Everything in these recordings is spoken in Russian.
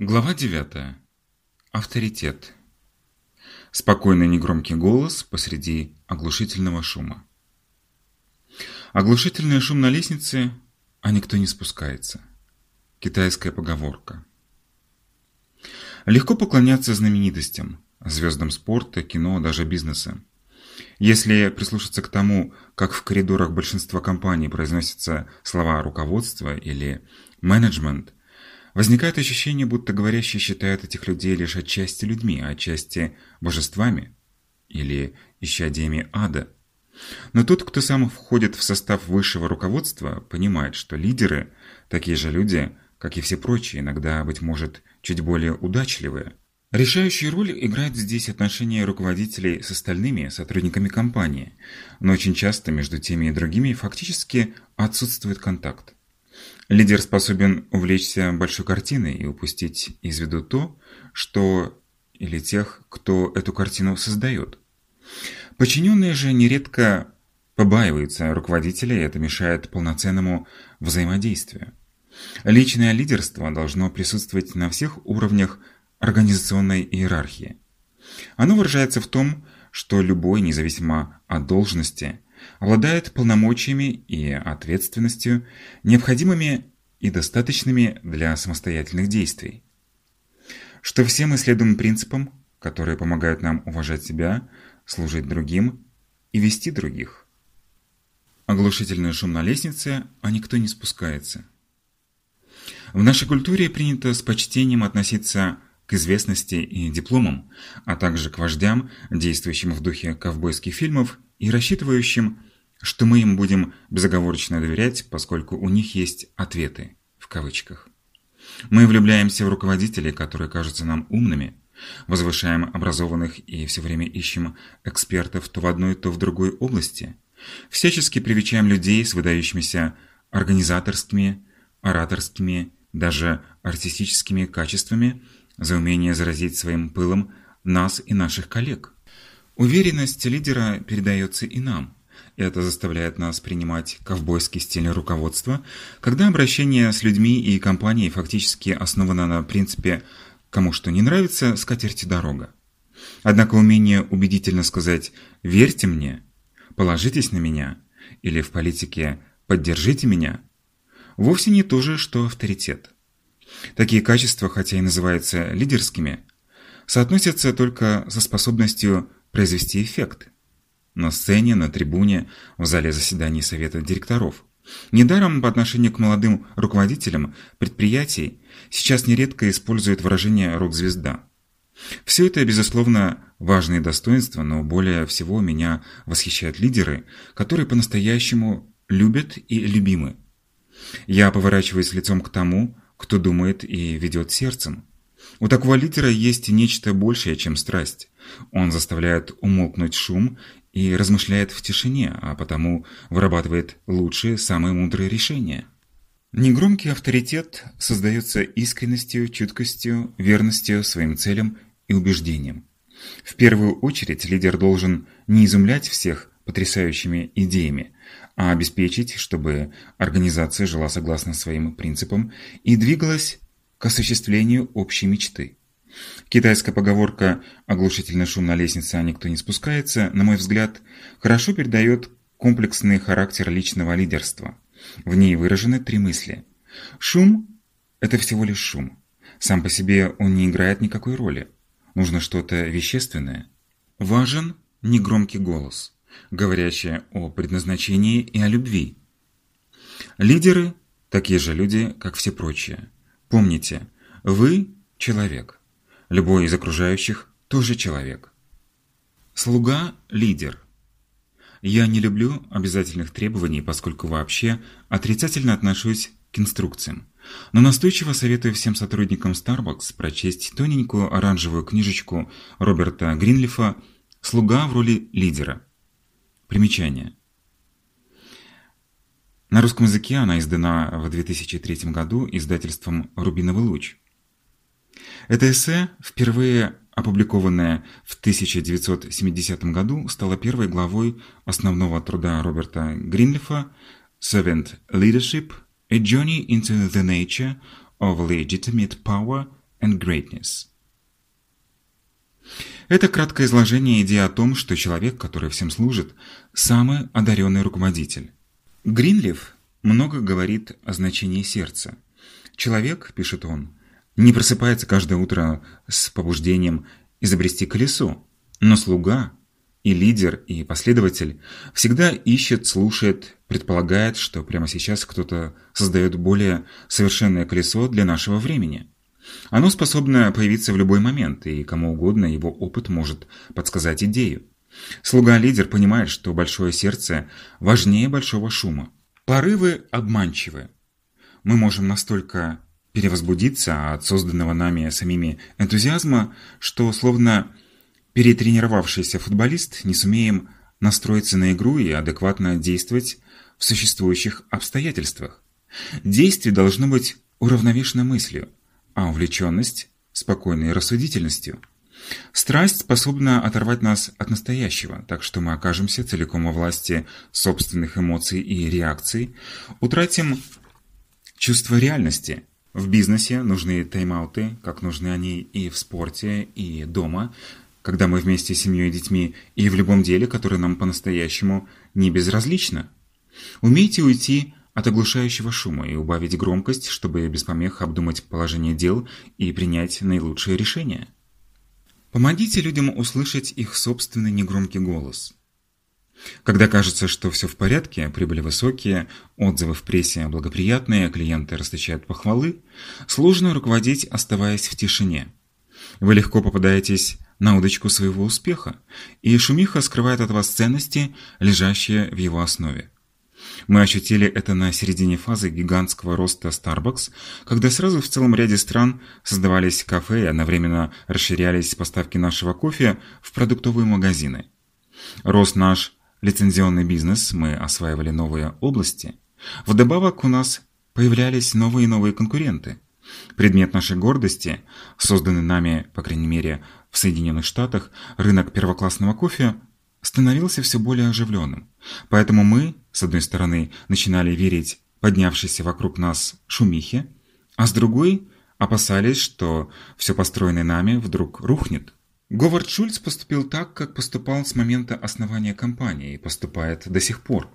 Глава 9. Авторитет. Спокойный негромкий голос посреди оглушительного шума. Оглушительный шум на лестнице, а никто не спускается. Китайская поговорка. Легко поклоняться знаменитостям, звездам спорта, кино, даже бизнеса. Если прислушаться к тому, как в коридорах большинства компаний произносятся слова руководства или менеджмент, возникает ощущение, будто говорящие считают этих людей лишь отчасти людьми, а отчасти божествами или исчадиями ада. Но тот, кто сам входит в состав высшего руководства, понимает, что лидеры – такие же люди, как и все прочие, иногда, быть может, чуть более удачливые – Решающую роль играет здесь отношение руководителей с остальными сотрудниками компании, но очень часто между теми и другими фактически отсутствует контакт. Лидер способен увлечься большой картиной и упустить из виду то, что или тех, кто эту картину создает. Подчиненные же нередко побаиваются руководителя, и это мешает полноценному взаимодействию. Личное лидерство должно присутствовать на всех уровнях организационной иерархии. Оно выражается в том, что любой, независимо от должности, обладает полномочиями и ответственностью, необходимыми и достаточными для самостоятельных действий. Что все мы следуем принципам, которые помогают нам уважать себя, служить другим и вести других. Оглушительный шум на лестнице, а никто не спускается. В нашей культуре принято с почтением относиться к известности и дипломам, а также к вождям, действующим в духе ковбойских фильмов и рассчитывающим, что мы им будем безоговорочно доверять, поскольку у них есть «ответы» в кавычках. Мы влюбляемся в руководителей, которые кажутся нам умными, возвышаем образованных и все время ищем экспертов то в одной, то в другой области, всячески привечаем людей с выдающимися организаторскими, ораторскими, даже артистическими качествами – за умение заразить своим пылом нас и наших коллег. Уверенность лидера передается и нам. Это заставляет нас принимать ковбойский стиль руководства, когда обращение с людьми и компанией фактически основано на принципе «кому что не нравится, скатерти дорога». Однако умение убедительно сказать «верьте мне», «положитесь на меня» или в политике «поддержите меня» вовсе не то же, что авторитет. Такие качества, хотя и называются лидерскими, соотносятся только со способностью произвести эффект. На сцене, на трибуне, в зале заседаний совета директоров. Недаром по отношению к молодым руководителям предприятий сейчас нередко используют выражение «рок-звезда». Все это, безусловно, важные достоинства, но более всего меня восхищают лидеры, которые по-настоящему любят и любимы. Я поворачиваюсь лицом к тому, кто думает и ведет сердцем. У такого лидера есть нечто большее, чем страсть. Он заставляет умолкнуть шум и размышляет в тишине, а потому вырабатывает лучшие, самые мудрые решения. Негромкий авторитет создается искренностью, чуткостью, верностью своим целям и убеждениям. В первую очередь лидер должен не изумлять всех потрясающими идеями, а обеспечить, чтобы организация жила согласно своим принципам и двигалась к осуществлению общей мечты. Китайская поговорка «оглушительный шум на лестнице, а никто не спускается», на мой взгляд, хорошо передает комплексный характер личного лидерства. В ней выражены три мысли. Шум – это всего лишь шум. Сам по себе он не играет никакой роли. Нужно что-то вещественное. Важен негромкий голос – говорящая о предназначении и о любви. Лидеры – такие же люди, как все прочие. Помните, вы – человек. Любой из окружающих – тоже человек. Слуга – лидер. Я не люблю обязательных требований, поскольку вообще отрицательно отношусь к инструкциям. Но настойчиво советую всем сотрудникам Starbucks прочесть тоненькую оранжевую книжечку Роберта Гринлифа «Слуга в роли лидера». Примечание. На русском языке она издана в 2003 году издательством «Рубиновый луч». Это эссе, впервые опубликованное в 1970 году, стало первой главой основного труда Роберта Гринлифа «Servant Leadership – A Journey into the Nature of Legitimate Power and greatness. Это краткое изложение идеи о том, что человек, который всем служит, самый одаренный руководитель. Гринлиф много говорит о значении сердца. Человек, пишет он, не просыпается каждое утро с побуждением изобрести колесо, но слуга и лидер, и последователь всегда ищет, слушает, предполагает, что прямо сейчас кто-то создает более совершенное колесо для нашего времени. Оно способно появиться в любой момент, и кому угодно его опыт может подсказать идею. Слуга-лидер понимает, что большое сердце важнее большого шума. Порывы обманчивы. Мы можем настолько перевозбудиться от созданного нами самими энтузиазма, что словно перетренировавшийся футболист не сумеем настроиться на игру и адекватно действовать в существующих обстоятельствах. Действие должно быть уравновешено мыслью, а увлеченность – спокойной рассудительностью. Страсть способна оторвать нас от настоящего, так что мы окажемся целиком во власти собственных эмоций и реакций, утратим чувство реальности – в бизнесе нужны тайм-ауты, как нужны они и в спорте, и дома, когда мы вместе с семьей и детьми, и в любом деле, которое нам по-настоящему не безразлично. Умейте уйти от оглушающего шума и убавить громкость, чтобы без помех обдумать положение дел и принять наилучшее решение. Помогите людям услышать их собственный негромкий голос – когда кажется, что все в порядке, прибыли высокие, отзывы в прессе благоприятные, клиенты расточают похвалы, сложно руководить, оставаясь в тишине. Вы легко попадаетесь на удочку своего успеха, и шумиха скрывает от вас ценности, лежащие в его основе. Мы ощутили это на середине фазы гигантского роста Starbucks, когда сразу в целом ряде стран создавались кафе и одновременно расширялись поставки нашего кофе в продуктовые магазины. Рост наш лицензионный бизнес, мы осваивали новые области. Вдобавок у нас появлялись новые и новые конкуренты. Предмет нашей гордости, созданный нами, по крайней мере, в Соединенных Штатах, рынок первоклассного кофе, становился все более оживленным. Поэтому мы, с одной стороны, начинали верить поднявшейся вокруг нас шумихе, а с другой опасались, что все построенное нами вдруг рухнет. Говард Шульц поступил так, как поступал с момента основания компании и поступает до сих пор.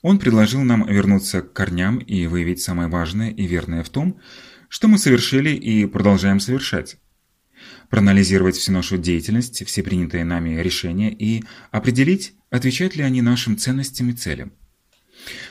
Он предложил нам вернуться к корням и выявить самое важное и верное в том, что мы совершили и продолжаем совершать. Проанализировать всю нашу деятельность, все принятые нами решения и определить, отвечают ли они нашим ценностям и целям.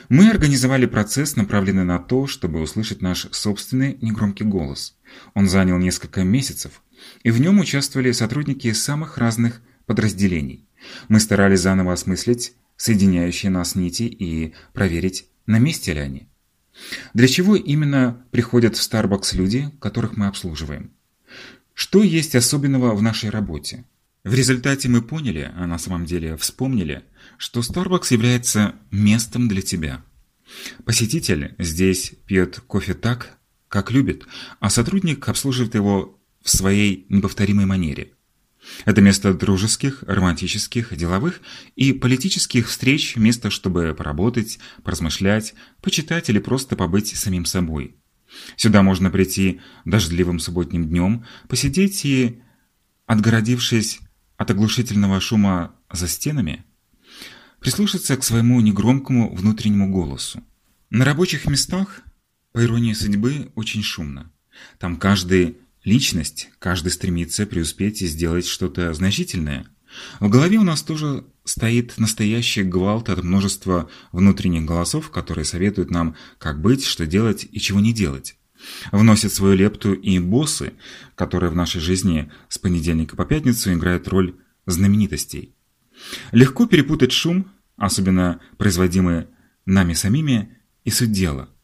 Мы организовали процесс, направленный на то, чтобы услышать наш собственный негромкий голос. Он занял несколько месяцев – и в нем участвовали сотрудники самых разных подразделений. Мы старались заново осмыслить соединяющие нас нити и проверить, на месте ли они. Для чего именно приходят в Starbucks люди, которых мы обслуживаем? Что есть особенного в нашей работе? В результате мы поняли, а на самом деле вспомнили, что Starbucks является местом для тебя. Посетитель здесь пьет кофе так, как любит, а сотрудник обслуживает его в своей неповторимой манере. Это место дружеских, романтических, деловых и политических встреч, место, чтобы поработать, поразмышлять, почитать или просто побыть самим собой. Сюда можно прийти дождливым субботним днем, посидеть и, отгородившись от оглушительного шума за стенами, прислушаться к своему негромкому внутреннему голосу. На рабочих местах, по иронии судьбы, очень шумно. Там каждый Личность, каждый стремится преуспеть и сделать что-то значительное. В голове у нас тоже стоит настоящий гвалт от множества внутренних голосов, которые советуют нам, как быть, что делать и чего не делать. Вносят свою лепту и боссы, которые в нашей жизни с понедельника по пятницу играют роль знаменитостей. Легко перепутать шум, особенно производимый нами самими, и суть дела –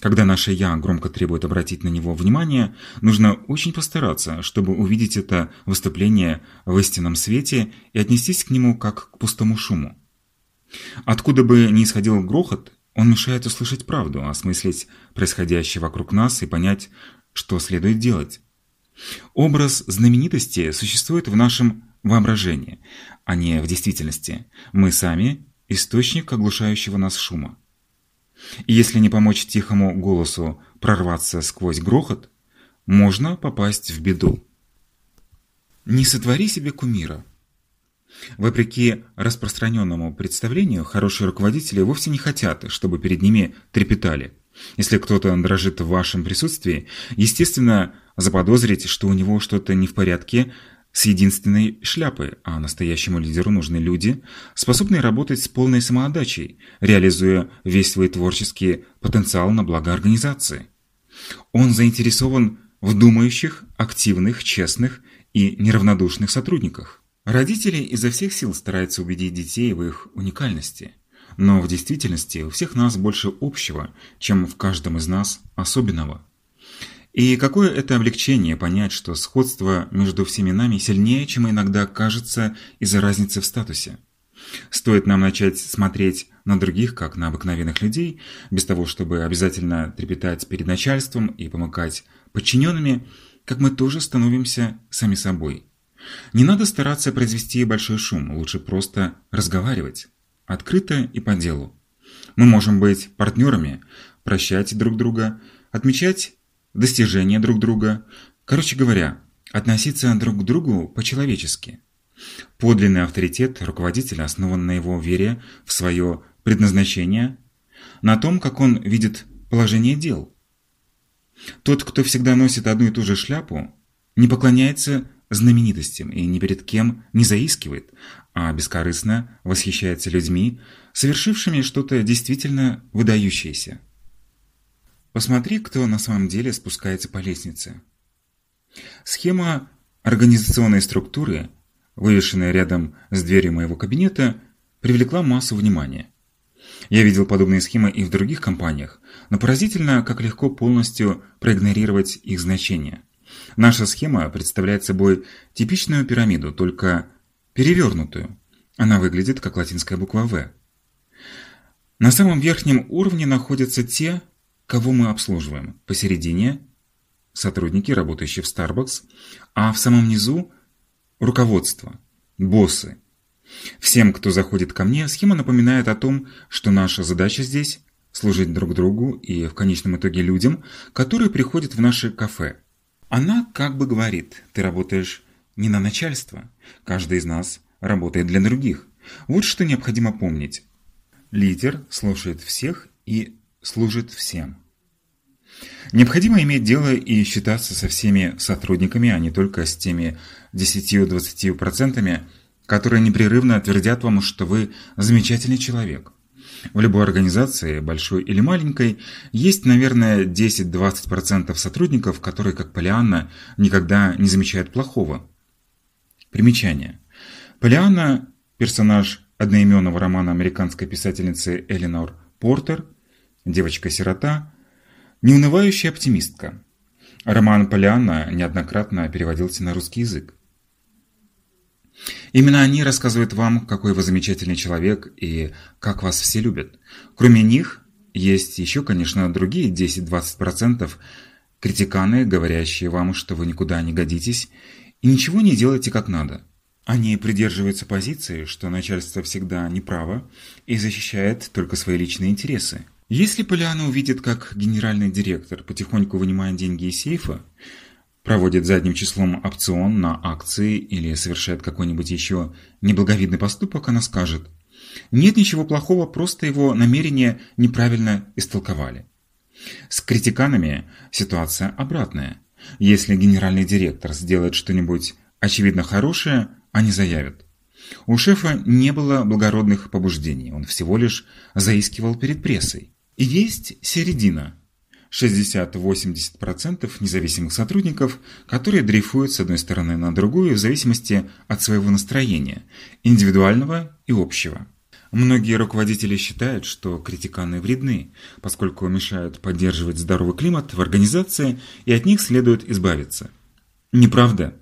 когда наше «я» громко требует обратить на него внимание, нужно очень постараться, чтобы увидеть это выступление в истинном свете и отнестись к нему как к пустому шуму. Откуда бы ни исходил грохот, он мешает услышать правду, осмыслить происходящее вокруг нас и понять, что следует делать. Образ знаменитости существует в нашем воображении, а не в действительности. Мы сами – источник оглушающего нас шума. И если не помочь тихому голосу прорваться сквозь грохот, можно попасть в беду. Не сотвори себе кумира. Вопреки распространенному представлению, хорошие руководители вовсе не хотят, чтобы перед ними трепетали. Если кто-то дрожит в вашем присутствии, естественно, заподозрить, что у него что-то не в порядке с единственной шляпой, а настоящему лидеру нужны люди, способные работать с полной самоотдачей, реализуя весь свой творческий потенциал на благо организации. Он заинтересован в думающих, активных, честных и неравнодушных сотрудниках. Родители изо всех сил стараются убедить детей в их уникальности. Но в действительности у всех нас больше общего, чем в каждом из нас особенного. И какое это облегчение понять, что сходство между всеми нами сильнее, чем иногда кажется из-за разницы в статусе. Стоит нам начать смотреть на других, как на обыкновенных людей, без того, чтобы обязательно трепетать перед начальством и помыкать подчиненными, как мы тоже становимся сами собой. Не надо стараться произвести большой шум, лучше просто разговаривать, открыто и по делу. Мы можем быть партнерами, прощать друг друга, отмечать достижения друг друга, короче говоря, относиться друг к другу по-человечески. Подлинный авторитет руководителя основан на его вере в свое предназначение, на том, как он видит положение дел. Тот, кто всегда носит одну и ту же шляпу, не поклоняется знаменитостям и ни перед кем не заискивает, а бескорыстно восхищается людьми, совершившими что-то действительно выдающееся. Посмотри, кто на самом деле спускается по лестнице. Схема организационной структуры, вывешенная рядом с дверью моего кабинета, привлекла массу внимания. Я видел подобные схемы и в других компаниях, но поразительно, как легко полностью проигнорировать их значение. Наша схема представляет собой типичную пирамиду, только перевернутую. Она выглядит как латинская буква «В». На самом верхнем уровне находятся те, кого мы обслуживаем. Посередине – сотрудники, работающие в Starbucks, а в самом низу – руководство, боссы, Всем, кто заходит ко мне, схема напоминает о том, что наша задача здесь – служить друг другу и в конечном итоге людям, которые приходят в наши кафе. Она как бы говорит, ты работаешь не на начальство, каждый из нас работает для других. Вот что необходимо помнить. Лидер слушает всех и служит всем. Необходимо иметь дело и считаться со всеми сотрудниками, а не только с теми 10-20%, которые непрерывно твердят вам, что вы замечательный человек. В любой организации, большой или маленькой, есть, наверное, 10-20% сотрудников, которые, как Полианна, никогда не замечают плохого. Примечание. Полианна – персонаж одноименного романа американской писательницы Эленор Портер, девочка-сирота, неунывающая оптимистка. Роман Полианна неоднократно переводился на русский язык. Именно они рассказывают вам, какой вы замечательный человек и как вас все любят. Кроме них, есть еще, конечно, другие 10-20% критиканы, говорящие вам, что вы никуда не годитесь и ничего не делаете как надо. Они придерживаются позиции, что начальство всегда неправо и защищает только свои личные интересы. Если Поляна увидит, как генеральный директор потихоньку вынимает деньги из сейфа, проводит задним числом опцион на акции или совершает какой-нибудь еще неблаговидный поступок, она скажет «Нет ничего плохого, просто его намерения неправильно истолковали». С критиканами ситуация обратная. Если генеральный директор сделает что-нибудь очевидно хорошее, они заявят. У шефа не было благородных побуждений, он всего лишь заискивал перед прессой. И есть середина – 60-80% независимых сотрудников, которые дрейфуют с одной стороны на другую в зависимости от своего настроения, индивидуального и общего. Многие руководители считают, что критиканы вредны, поскольку мешают поддерживать здоровый климат в организации и от них следует избавиться. Неправда.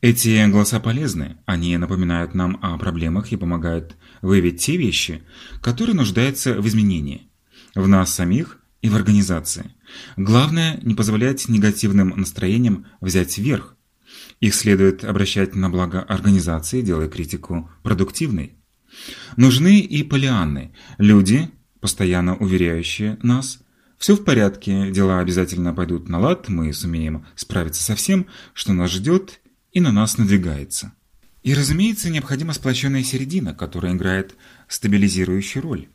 Эти голоса полезны, они напоминают нам о проблемах и помогают выявить те вещи, которые нуждаются в изменении. В нас самих и в организации. Главное – не позволять негативным настроениям взять верх. Их следует обращать на благо организации, делая критику продуктивной. Нужны и полианны – люди, постоянно уверяющие нас Все в порядке, дела обязательно пойдут на лад, мы сумеем справиться со всем, что нас ждет и на нас надвигается. И, разумеется, необходима сплоченная середина, которая играет стабилизирующую роль.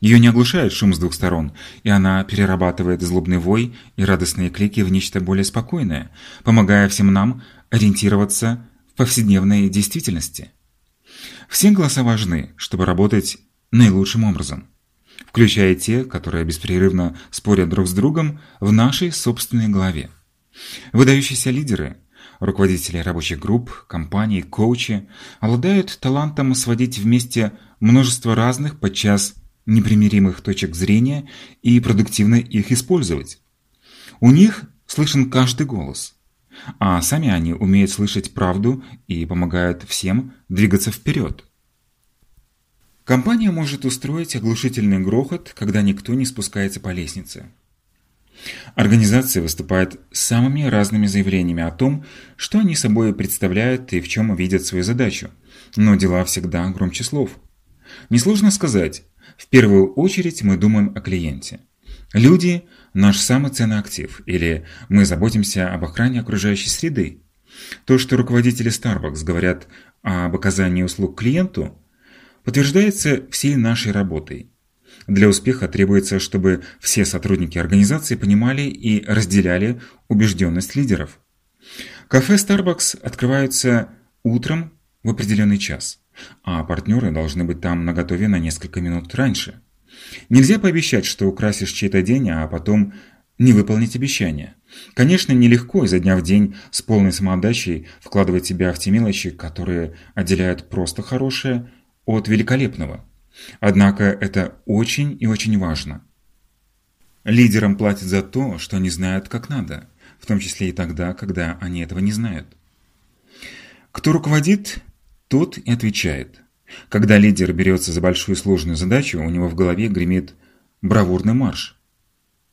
Ее не оглушает шум с двух сторон, и она перерабатывает злобный вой и радостные клики в нечто более спокойное, помогая всем нам ориентироваться в повседневной действительности. Все голоса важны, чтобы работать наилучшим образом, включая те, которые беспрерывно спорят друг с другом в нашей собственной голове. Выдающиеся лидеры, руководители рабочих групп, компаний, коучи обладают талантом сводить вместе множество разных, подчас непримиримых точек зрения и продуктивно их использовать. У них слышен каждый голос, а сами они умеют слышать правду и помогают всем двигаться вперед. Компания может устроить оглушительный грохот, когда никто не спускается по лестнице. Организация выступает с самыми разными заявлениями о том, что они собой представляют и в чем видят свою задачу, но дела всегда громче слов. Несложно сказать, в первую очередь мы думаем о клиенте. Люди – наш самый ценный актив, или мы заботимся об охране окружающей среды. То, что руководители Starbucks говорят об оказании услуг клиенту, подтверждается всей нашей работой. Для успеха требуется, чтобы все сотрудники организации понимали и разделяли убежденность лидеров. Кафе Starbucks открываются утром в определенный час а партнеры должны быть там наготове на несколько минут раньше. Нельзя пообещать, что украсишь чей-то день, а потом не выполнить обещание. Конечно, нелегко изо дня в день с полной самоотдачей вкладывать себя в те мелочи, которые отделяют просто хорошее от великолепного. Однако это очень и очень важно. Лидерам платят за то, что они знают как надо, в том числе и тогда, когда они этого не знают. Кто руководит, тот и отвечает. Когда лидер берется за большую сложную задачу, у него в голове гремит бравурный марш.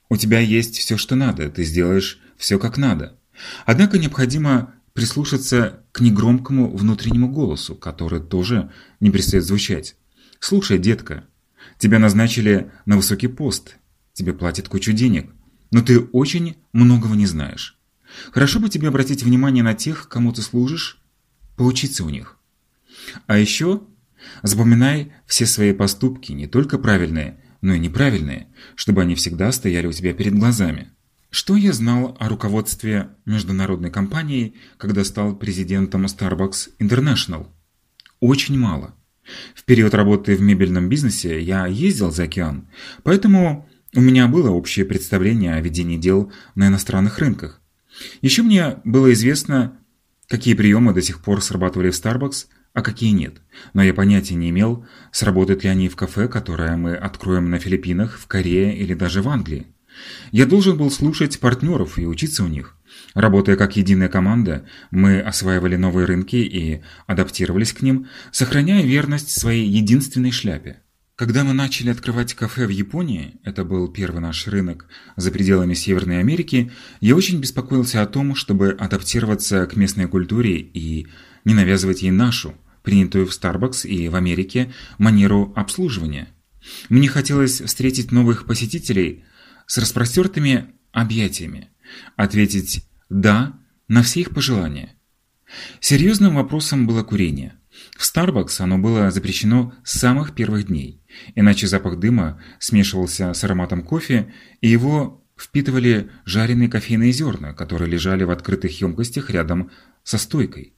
У тебя есть все, что надо, ты сделаешь все как надо. Однако необходимо прислушаться к негромкому внутреннему голосу, который тоже не перестает звучать. «Слушай, детка, тебя назначили на высокий пост, тебе платят кучу денег, но ты очень многого не знаешь. Хорошо бы тебе обратить внимание на тех, кому ты служишь, поучиться у них. А еще запоминай все свои поступки, не только правильные, но и неправильные, чтобы они всегда стояли у тебя перед глазами. Что я знал о руководстве международной компании, когда стал президентом Starbucks International? Очень мало. В период работы в мебельном бизнесе я ездил за океан, поэтому у меня было общее представление о ведении дел на иностранных рынках. Еще мне было известно, какие приемы до сих пор срабатывали в Starbucks, а какие нет. Но я понятия не имел, сработают ли они в кафе, которое мы откроем на Филиппинах, в Корее или даже в Англии. Я должен был слушать партнеров и учиться у них. Работая как единая команда, мы осваивали новые рынки и адаптировались к ним, сохраняя верность своей единственной шляпе. Когда мы начали открывать кафе в Японии, это был первый наш рынок за пределами Северной Америки, я очень беспокоился о том, чтобы адаптироваться к местной культуре и не навязывать ей нашу, принятую в Starbucks и в Америке манеру обслуживания. Мне хотелось встретить новых посетителей с распростертыми объятиями, ответить «да» на все их пожелания. Серьезным вопросом было курение. В Starbucks оно было запрещено с самых первых дней, иначе запах дыма смешивался с ароматом кофе, и его впитывали жареные кофейные зерна, которые лежали в открытых емкостях рядом со стойкой.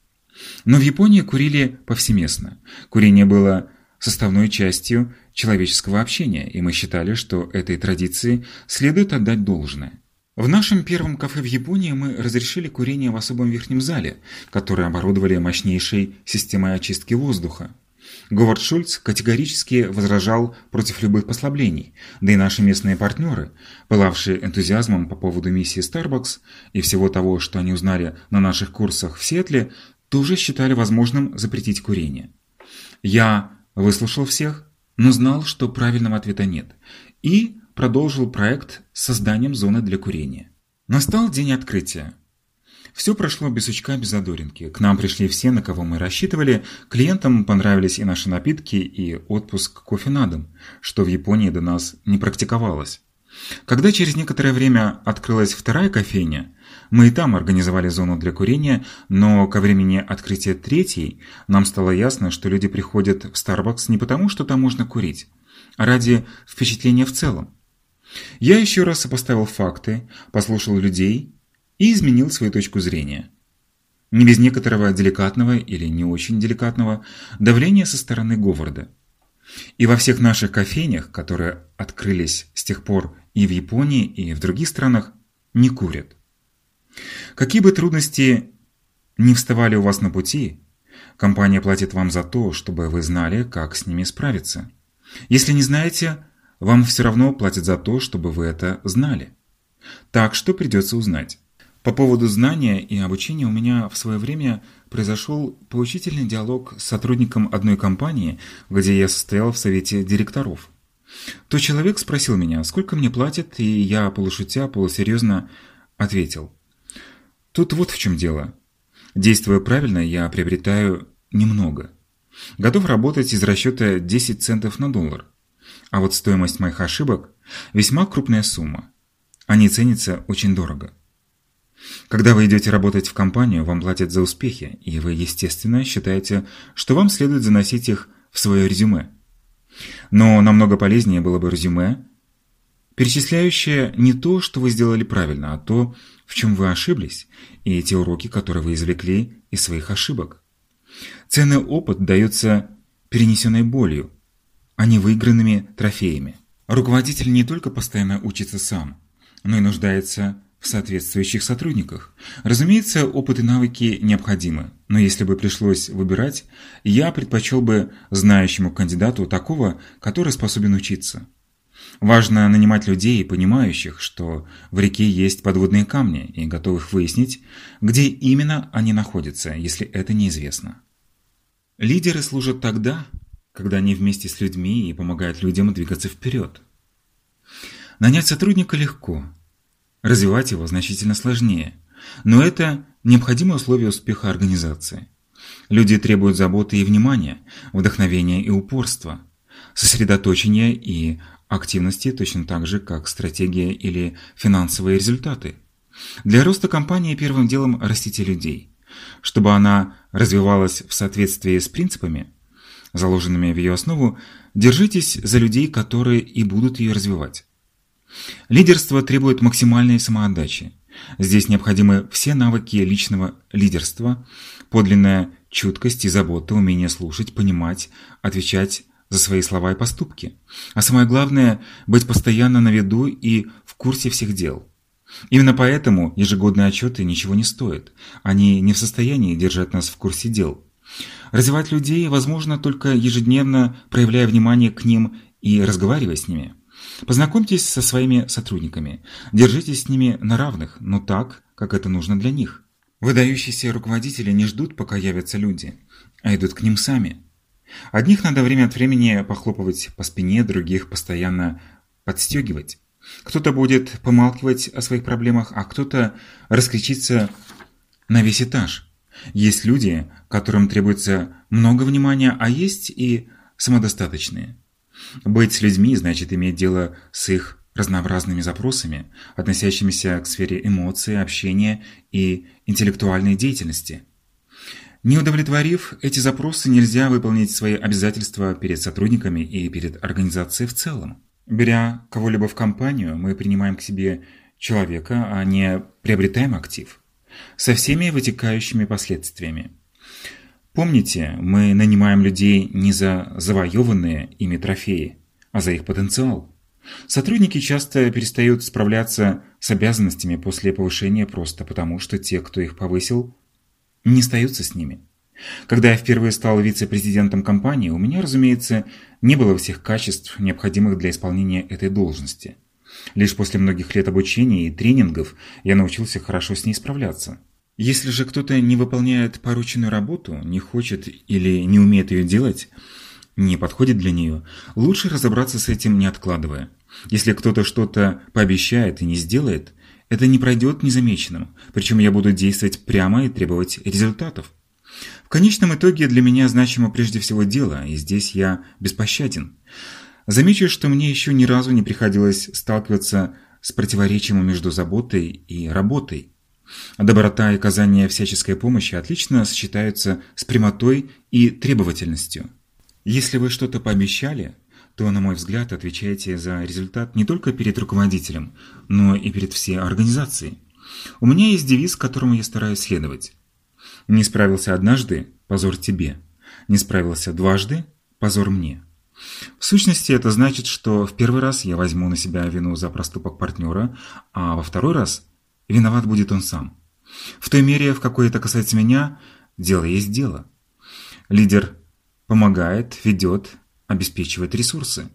Но в Японии курили повсеместно. Курение было составной частью человеческого общения, и мы считали, что этой традиции следует отдать должное. В нашем первом кафе в Японии мы разрешили курение в особом верхнем зале, который оборудовали мощнейшей системой очистки воздуха. Говард Шульц категорически возражал против любых послаблений, да и наши местные партнеры, пылавшие энтузиазмом по поводу миссии Starbucks и всего того, что они узнали на наших курсах в Сиэтле, тоже считали возможным запретить курение. Я выслушал всех, но знал, что правильного ответа нет, и продолжил проект с созданием зоны для курения. Настал день открытия. Все прошло без сучка, без задоринки. К нам пришли все, на кого мы рассчитывали. Клиентам понравились и наши напитки, и отпуск кофе на дом, что в Японии до нас не практиковалось. Когда через некоторое время открылась вторая кофейня, мы и там организовали зону для курения, но ко времени открытия третьей нам стало ясно, что люди приходят в Starbucks не потому, что там можно курить, а ради впечатления в целом. Я еще раз сопоставил факты, послушал людей и изменил свою точку зрения. Не без некоторого деликатного или не очень деликатного давления со стороны Говарда. И во всех наших кофейнях, которые открылись с тех пор и в Японии, и в других странах, не курят. Какие бы трудности не вставали у вас на пути, компания платит вам за то, чтобы вы знали, как с ними справиться. Если не знаете, вам все равно платят за то, чтобы вы это знали. Так что придется узнать. По поводу знания и обучения у меня в свое время произошел поучительный диалог с сотрудником одной компании, где я состоял в совете директоров. То человек спросил меня, сколько мне платят, и я, полушутя, полусерьезно ответил. Тут вот в чем дело. Действуя правильно, я приобретаю немного. Готов работать из расчета 10 центов на доллар. А вот стоимость моих ошибок – весьма крупная сумма. Они ценятся очень дорого. Когда вы идете работать в компанию, вам платят за успехи, и вы, естественно, считаете, что вам следует заносить их в свое резюме. Но намного полезнее было бы резюме, перечисляющее не то, что вы сделали правильно, а то, в чем вы ошиблись, и те уроки, которые вы извлекли из своих ошибок. Ценный опыт дается перенесенной болью, а не выигранными трофеями. Руководитель не только постоянно учится сам, но и нуждается в соответствующих сотрудниках. Разумеется, опыт и навыки необходимы, но если бы пришлось выбирать, я предпочел бы знающему кандидату такого, который способен учиться. Важно нанимать людей, понимающих, что в реке есть подводные камни и готовых выяснить, где именно они находятся, если это неизвестно. Лидеры служат тогда, когда они вместе с людьми и помогают людям двигаться вперед. Нанять сотрудника легко – Развивать его значительно сложнее. Но это необходимое условие успеха организации. Люди требуют заботы и внимания, вдохновения и упорства, сосредоточения и активности точно так же, как стратегия или финансовые результаты. Для роста компании первым делом растите людей. Чтобы она развивалась в соответствии с принципами, заложенными в ее основу, держитесь за людей, которые и будут ее развивать. Лидерство требует максимальной самоотдачи. Здесь необходимы все навыки личного лидерства, подлинная чуткость и забота, умение слушать, понимать, отвечать за свои слова и поступки. А самое главное – быть постоянно на виду и в курсе всех дел. Именно поэтому ежегодные отчеты ничего не стоят. Они не в состоянии держать нас в курсе дел. Развивать людей возможно только ежедневно проявляя внимание к ним и разговаривая с ними. Познакомьтесь со своими сотрудниками, держитесь с ними на равных, но так, как это нужно для них. Выдающиеся руководители не ждут, пока явятся люди, а идут к ним сами. Одних надо время от времени похлопывать по спине, других постоянно подстегивать. Кто-то будет помалкивать о своих проблемах, а кто-то раскричится на весь этаж. Есть люди, которым требуется много внимания, а есть и самодостаточные. Быть с людьми значит иметь дело с их разнообразными запросами, относящимися к сфере эмоций, общения и интеллектуальной деятельности. Не удовлетворив эти запросы, нельзя выполнить свои обязательства перед сотрудниками и перед организацией в целом. Беря кого-либо в компанию, мы принимаем к себе человека, а не приобретаем актив, со всеми вытекающими последствиями. Помните, мы нанимаем людей не за завоеванные ими трофеи, а за их потенциал. Сотрудники часто перестают справляться с обязанностями после повышения просто потому, что те, кто их повысил, не остаются с ними. Когда я впервые стал вице-президентом компании, у меня, разумеется, не было всех качеств, необходимых для исполнения этой должности. Лишь после многих лет обучения и тренингов я научился хорошо с ней справляться. Если же кто-то не выполняет порученную работу, не хочет или не умеет ее делать, не подходит для нее, лучше разобраться с этим не откладывая. Если кто-то что-то пообещает и не сделает, это не пройдет незамеченным, причем я буду действовать прямо и требовать результатов. В конечном итоге для меня значимо прежде всего дело, и здесь я беспощаден. Замечу, что мне еще ни разу не приходилось сталкиваться с противоречием между заботой и работой. Доброта и оказание всяческой помощи отлично сочетаются с прямотой и требовательностью. Если вы что-то пообещали, то, на мой взгляд, отвечаете за результат не только перед руководителем, но и перед всей организацией. У меня есть девиз, которому я стараюсь следовать. Не справился однажды – позор тебе. Не справился дважды – позор мне. В сущности, это значит, что в первый раз я возьму на себя вину за проступок партнера, а во второй раз виноват будет он сам. В той мере, в какой это касается меня, дело есть дело. Лидер помогает, ведет, обеспечивает ресурсы.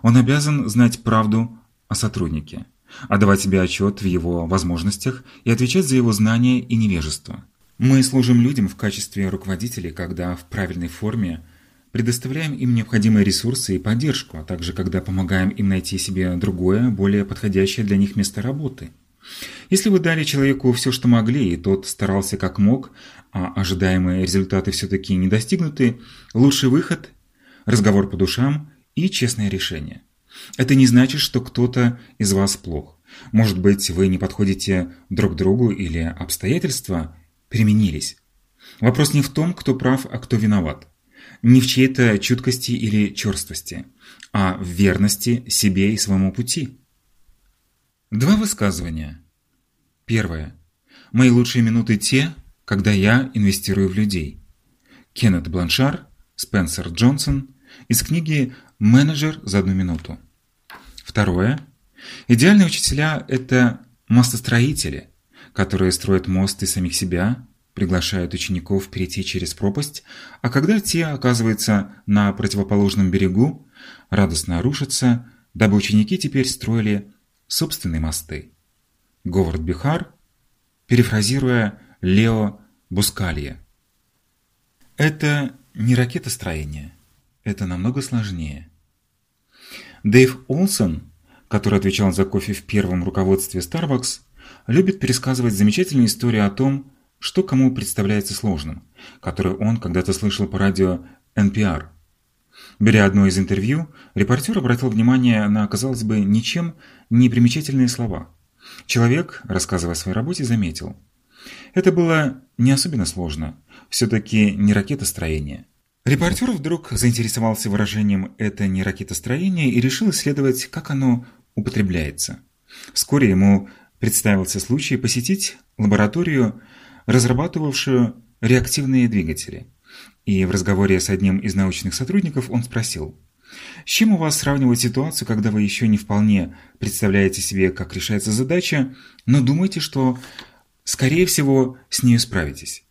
Он обязан знать правду о сотруднике, отдавать себе отчет в его возможностях и отвечать за его знания и невежество. Мы служим людям в качестве руководителей, когда в правильной форме предоставляем им необходимые ресурсы и поддержку, а также когда помогаем им найти себе другое, более подходящее для них место работы. Если вы дали человеку все, что могли, и тот старался как мог, а ожидаемые результаты все-таки не достигнуты, лучший выход – разговор по душам и честное решение. Это не значит, что кто-то из вас плох. Может быть, вы не подходите друг другу или обстоятельства переменились. Вопрос не в том, кто прав, а кто виноват. Не в чьей-то чуткости или черствости, а в верности себе и своему пути. Два высказывания. Первое. Мои лучшие минуты те, когда я инвестирую в людей. Кеннет Бланшар, Спенсер Джонсон из книги «Менеджер за одну минуту». Второе. Идеальные учителя – это мостостроители, которые строят мост из самих себя, приглашают учеников перейти через пропасть, а когда те оказываются на противоположном берегу, радостно рушатся, дабы ученики теперь строили собственные мосты. Говард Бихар, перефразируя Лео Бускалье. Это не ракетостроение, это намного сложнее. Дэйв Олсон, который отвечал за кофе в первом руководстве Starbucks, любит пересказывать замечательную историю о том, что кому представляется сложным, которую он когда-то слышал по радио NPR – Беря одно из интервью, репортер обратил внимание на, казалось бы, ничем не примечательные слова. Человек, рассказывая о своей работе, заметил. Это было не особенно сложно, все-таки не ракетостроение. Репортер вдруг заинтересовался выражением «это не ракетостроение» и решил исследовать, как оно употребляется. Вскоре ему представился случай посетить лабораторию, разрабатывавшую реактивные двигатели – и в разговоре с одним из научных сотрудников он спросил, «С чем у вас сравнивать ситуацию, когда вы еще не вполне представляете себе, как решается задача, но думаете, что, скорее всего, с ней справитесь?»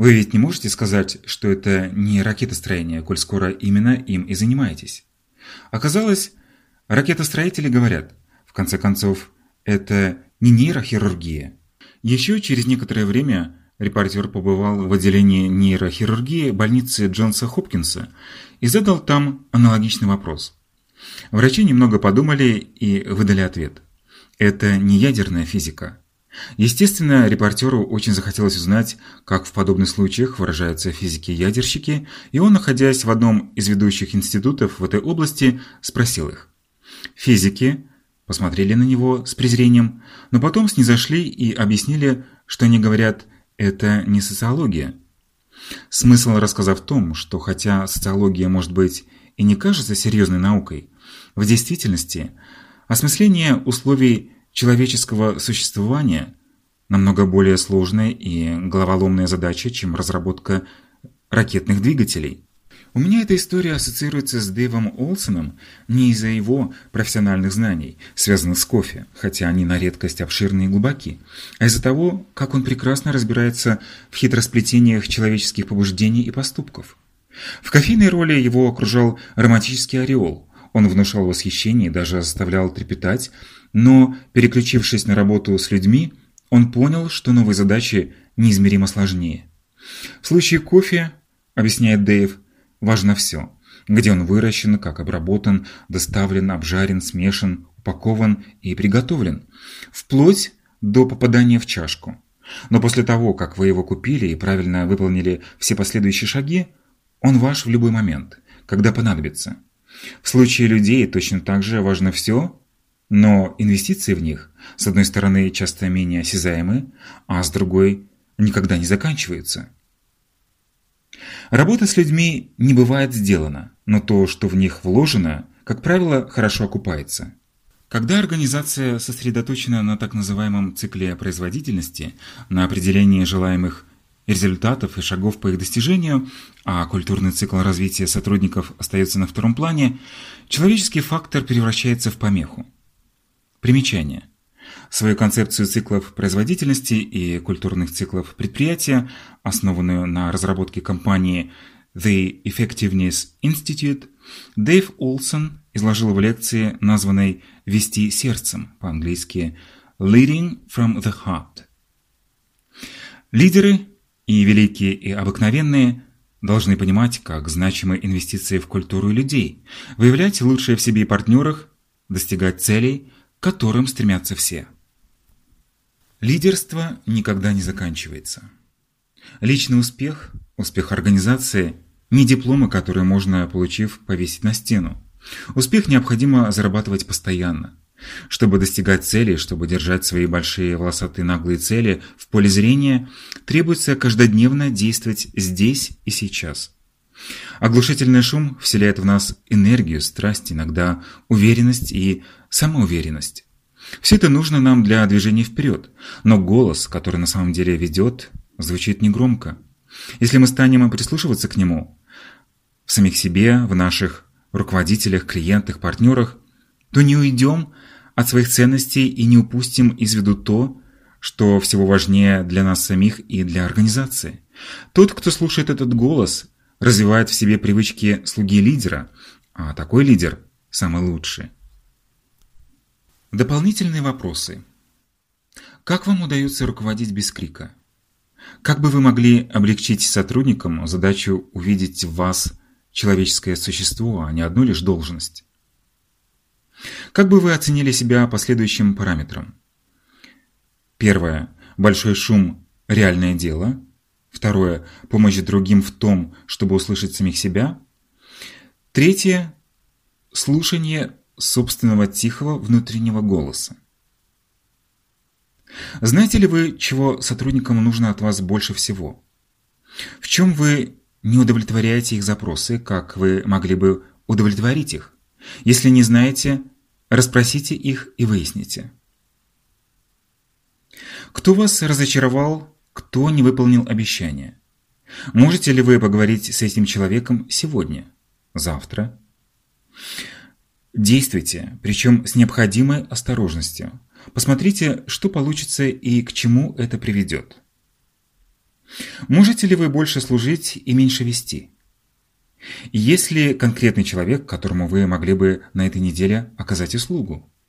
Вы ведь не можете сказать, что это не ракетостроение, коль скоро именно им и занимаетесь. Оказалось, ракетостроители говорят, в конце концов, это не нейрохирургия. Еще через некоторое время Репортер побывал в отделении нейрохирургии больницы Джонса Хопкинса и задал там аналогичный вопрос. Врачи немного подумали и выдали ответ. Это не ядерная физика. Естественно, репортеру очень захотелось узнать, как в подобных случаях выражаются физики-ядерщики, и он, находясь в одном из ведущих институтов в этой области, спросил их. Физики посмотрели на него с презрением, но потом снизошли и объяснили, что они говорят это не социология. Смысл рассказа в том, что хотя социология, может быть, и не кажется серьезной наукой, в действительности осмысление условий человеческого существования намного более сложная и головоломная задача, чем разработка ракетных двигателей. У меня эта история ассоциируется с Дэйвом Олсоном не из-за его профессиональных знаний, связанных с кофе, хотя они на редкость обширны и глубоки, а из-за того, как он прекрасно разбирается в хитросплетениях человеческих побуждений и поступков. В кофейной роли его окружал романтический ореол. Он внушал восхищение и даже заставлял трепетать, но, переключившись на работу с людьми, он понял, что новые задачи неизмеримо сложнее. В случае кофе, объясняет Дэйв, Важно все. Где он выращен, как обработан, доставлен, обжарен, смешан, упакован и приготовлен. Вплоть до попадания в чашку. Но после того, как вы его купили и правильно выполнили все последующие шаги, он ваш в любой момент, когда понадобится. В случае людей точно так же важно все, но инвестиции в них, с одной стороны, часто менее осязаемы, а с другой никогда не заканчиваются. Работа с людьми не бывает сделана, но то, что в них вложено, как правило, хорошо окупается. Когда организация сосредоточена на так называемом цикле производительности, на определении желаемых результатов и шагов по их достижению, а культурный цикл развития сотрудников остается на втором плане, человеческий фактор превращается в помеху. Примечание. Свою концепцию циклов производительности и культурных циклов предприятия, основанную на разработке компании The Effectiveness Institute, Дэйв Олсон изложил в лекции, названной «Вести сердцем» по-английски «Leading from the Heart». Лидеры и великие, и обыкновенные должны понимать, как значимы инвестиции в культуру людей, выявлять лучшее в себе партнерах, достигать целей, которым стремятся все. Лидерство никогда не заканчивается. Личный успех, успех организации – не дипломы, которые можно, получив, повесить на стену. Успех необходимо зарабатывать постоянно. Чтобы достигать цели, чтобы держать свои большие волосатые наглые цели в поле зрения, требуется каждодневно действовать здесь и сейчас. Оглушительный шум вселяет в нас энергию, страсть, иногда уверенность и самоуверенность. Все это нужно нам для движения вперед, но голос, который на самом деле ведет, звучит негромко. Если мы станем прислушиваться к нему, в самих себе, в наших руководителях, клиентах, партнерах, то не уйдем от своих ценностей и не упустим из виду то, что всего важнее для нас самих и для организации. Тот, кто слушает этот голос, развивает в себе привычки слуги лидера, а такой лидер – самый лучший. Дополнительные вопросы. Как вам удается руководить без крика? Как бы вы могли облегчить сотрудникам задачу увидеть в вас человеческое существо, а не одну лишь должность? Как бы вы оценили себя по следующим параметрам? Первое. Большой шум – реальное дело. Второе. Помощь другим в том, чтобы услышать самих себя. Третье. Слушание собственного тихого внутреннего голоса. Знаете ли вы, чего сотрудникам нужно от вас больше всего? В чем вы не удовлетворяете их запросы, как вы могли бы удовлетворить их? Если не знаете, расспросите их и выясните. Кто вас разочаровал, кто не выполнил обещания? Можете ли вы поговорить с этим человеком сегодня, завтра? Действуйте, причем с необходимой осторожностью. Посмотрите, что получится и к чему это приведет. Можете ли вы больше служить и меньше вести? Есть ли конкретный человек, которому вы могли бы на этой неделе оказать услугу?